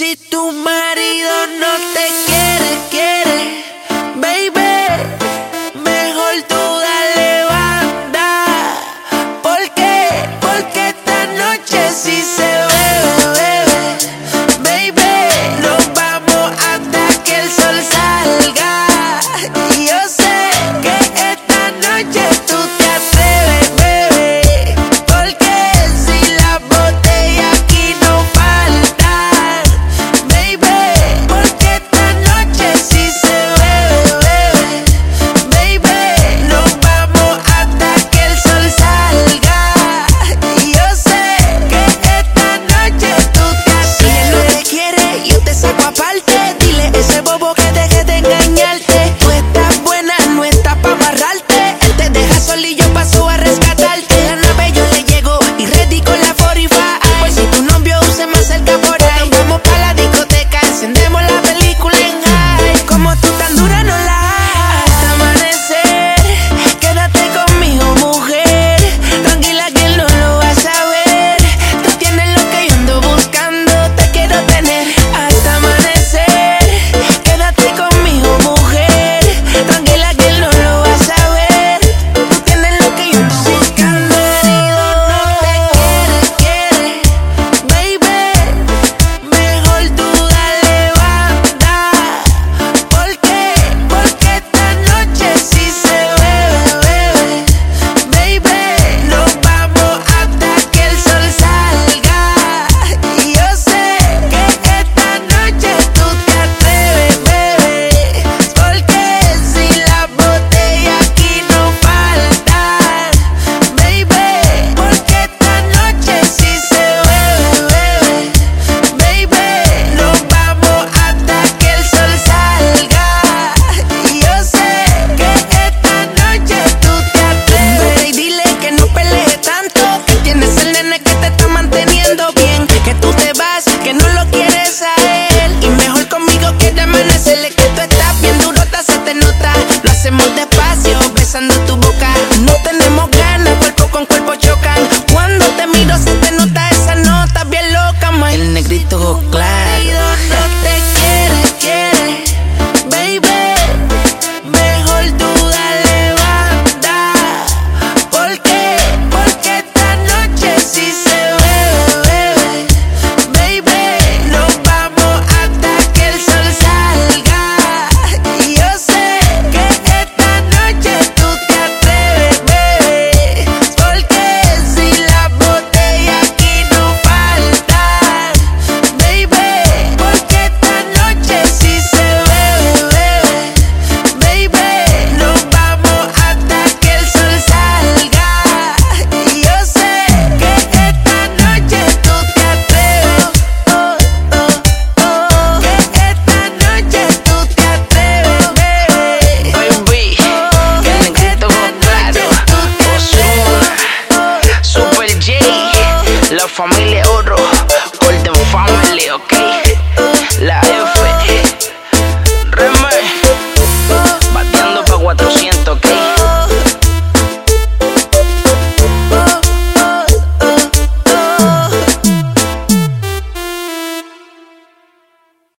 Si tu marido no te quiere, quiere. la familia oro, Golden Family, ok. La F.